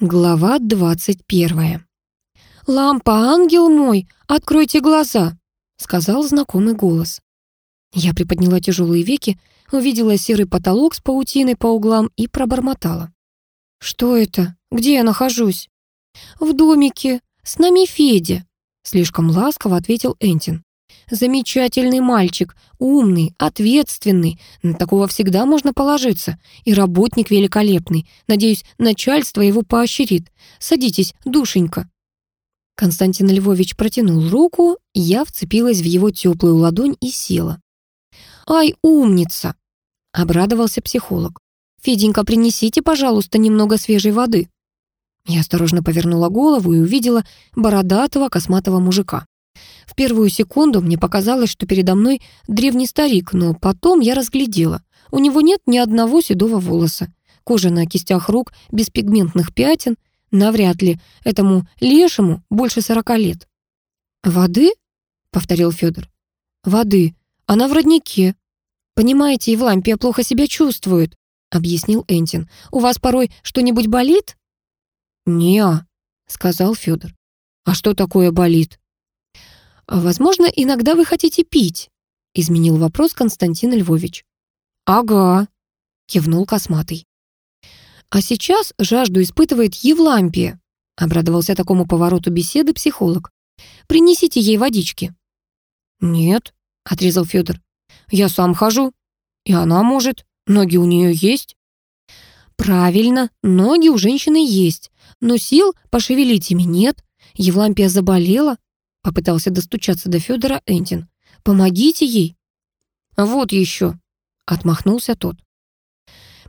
Глава 21. «Лампа, ангел мой, откройте глаза!» — сказал знакомый голос. Я приподняла тяжелые веки, увидела серый потолок с паутиной по углам и пробормотала. «Что это? Где я нахожусь?» «В домике. С нами Федя», — слишком ласково ответил Энтин. Замечательный мальчик, умный, ответственный. На такого всегда можно положиться. И работник великолепный. Надеюсь, начальство его поощрит. Садитесь, душенька». Константин Львович протянул руку, я вцепилась в его теплую ладонь и села. «Ай, умница!» — обрадовался психолог. «Феденька, принесите, пожалуйста, немного свежей воды». Я осторожно повернула голову и увидела бородатого косматого мужика. В первую секунду мне показалось, что передо мной древний старик, но потом я разглядела. У него нет ни одного седого волоса. Кожа на кистях рук без пигментных пятен. Навряд ли этому лешему больше сорока лет. «Воды?» — повторил Федор. «Воды. Она в роднике. Понимаете, Евлампия плохо себя чувствует», — объяснил Энтин. «У вас порой что-нибудь болит?» «Не-а», сказал Федор. «А что такое болит?» «Возможно, иногда вы хотите пить», — изменил вопрос Константин Львович. «Ага», — кивнул Косматый. «А сейчас жажду испытывает Евлампия», — обрадовался такому повороту беседы психолог. «Принесите ей водички». «Нет», — отрезал Федор. «Я сам хожу. И она может. Ноги у нее есть». «Правильно, ноги у женщины есть, но сил пошевелить ими нет. Евлампия заболела, Попытался достучаться до Федора Энтин. «Помогите ей!» «Вот еще!» — отмахнулся тот.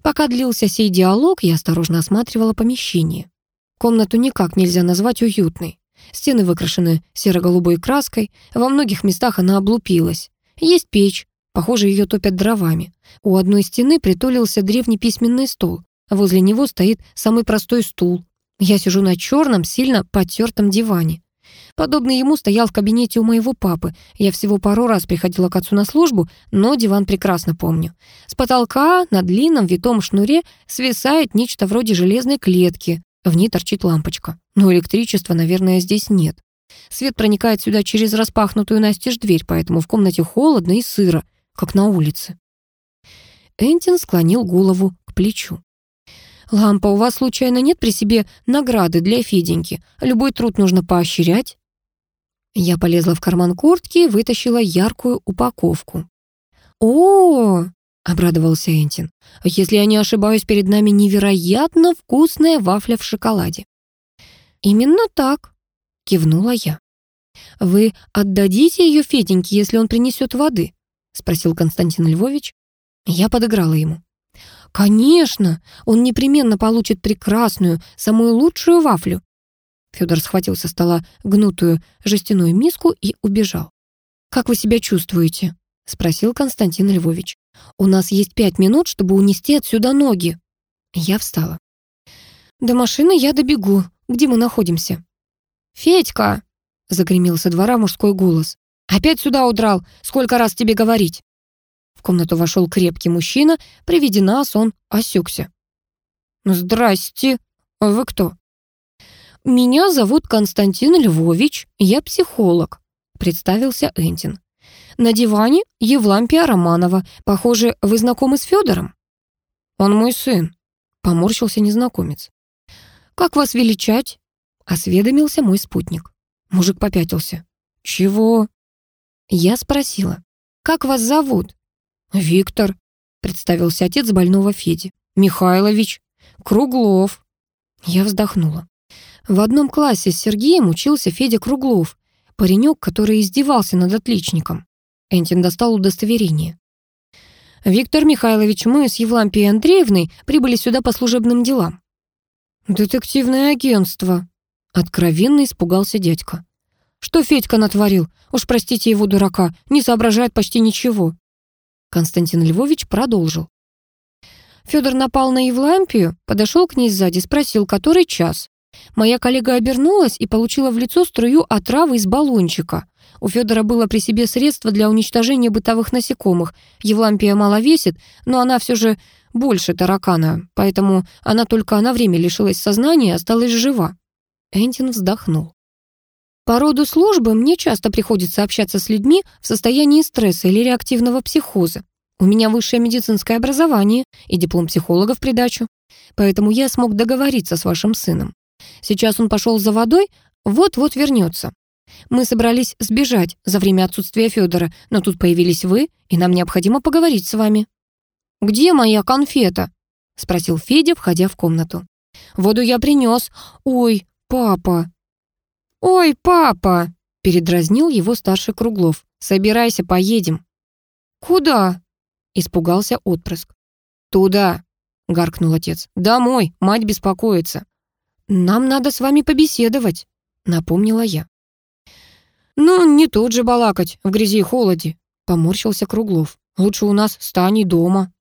Пока длился сей диалог, я осторожно осматривала помещение. Комнату никак нельзя назвать уютной. Стены выкрашены серо-голубой краской, во многих местах она облупилась. Есть печь, похоже, ее топят дровами. У одной стены притулился древний письменный стол, а возле него стоит самый простой стул. Я сижу на черном, сильно потертом диване. Подобный ему стоял в кабинете у моего папы. Я всего пару раз приходила к отцу на службу, но диван прекрасно помню. С потолка на длинном витом шнуре свисает нечто вроде железной клетки. В ней торчит лампочка. Но электричества, наверное, здесь нет. Свет проникает сюда через распахнутую настежь дверь, поэтому в комнате холодно и сыро, как на улице. Энтин склонил голову к плечу. «Лампа, у вас случайно нет при себе награды для Феденьки? Любой труд нужно поощрять». Я полезла в карман куртки и вытащила яркую упаковку. «О, обрадовался Энтин. «Если я не ошибаюсь, перед нами невероятно вкусная вафля в шоколаде». «Именно так», — кивнула я. «Вы отдадите ее Феденьке, если он принесет воды?» — спросил Константин Львович. Я подыграла ему. «Конечно, он непременно получит прекрасную, самую лучшую вафлю». Федор схватил со стола гнутую жестяную миску и убежал. «Как вы себя чувствуете?» — спросил Константин Львович. «У нас есть пять минут, чтобы унести отсюда ноги». Я встала. «До машины я добегу. Где мы находимся?» «Федька!» — загремел со двора мужской голос. «Опять сюда удрал! Сколько раз тебе говорить?» В комнату вошел крепкий мужчина, при виде нас он осекся. «Здрасте, вы кто?» «Меня зовут Константин Львович, я психолог», — представился Энтин. «На диване Евлампия Романова. Похоже, вы знакомы с Федором?» «Он мой сын», — поморщился незнакомец. «Как вас величать?» — осведомился мой спутник. Мужик попятился. «Чего?» Я спросила. «Как вас зовут?» «Виктор», — представился отец больного Феди. «Михайлович. Круглов». Я вздохнула. В одном классе с Сергеем учился Федя Круглов, паренек, который издевался над отличником. Энтин достал удостоверение. «Виктор Михайлович, мы с Евлампией Андреевной прибыли сюда по служебным делам». «Детективное агентство», — откровенно испугался дядька. «Что Федька натворил? Уж простите его, дурака, не соображает почти ничего». Константин Львович продолжил. Федор напал на Евлампию, подошел к ней сзади, спросил, который час. Моя коллега обернулась и получила в лицо струю отравы из баллончика. У Федора было при себе средство для уничтожения бытовых насекомых. Евлампия мало весит, но она все же больше таракана, поэтому она только на время лишилась сознания и осталась жива». Эндин вздохнул. По роду службы мне часто приходится общаться с людьми в состоянии стресса или реактивного психоза. У меня высшее медицинское образование и диплом психолога в придачу. Поэтому я смог договориться с вашим сыном. Сейчас он пошел за водой, вот-вот вернется. Мы собрались сбежать за время отсутствия Федора, но тут появились вы, и нам необходимо поговорить с вами. «Где моя конфета?» — спросил Федя, входя в комнату. «Воду я принес. Ой, папа!» «Ой, папа!» — передразнил его старший Круглов. «Собирайся, поедем». «Куда?» — испугался отпрыск. «Туда!» — гаркнул отец. «Домой, мать беспокоится». «Нам надо с вами побеседовать», — напомнила я. «Ну, не тут же балакать в грязи и холоде», — поморщился Круглов. «Лучше у нас стань дома».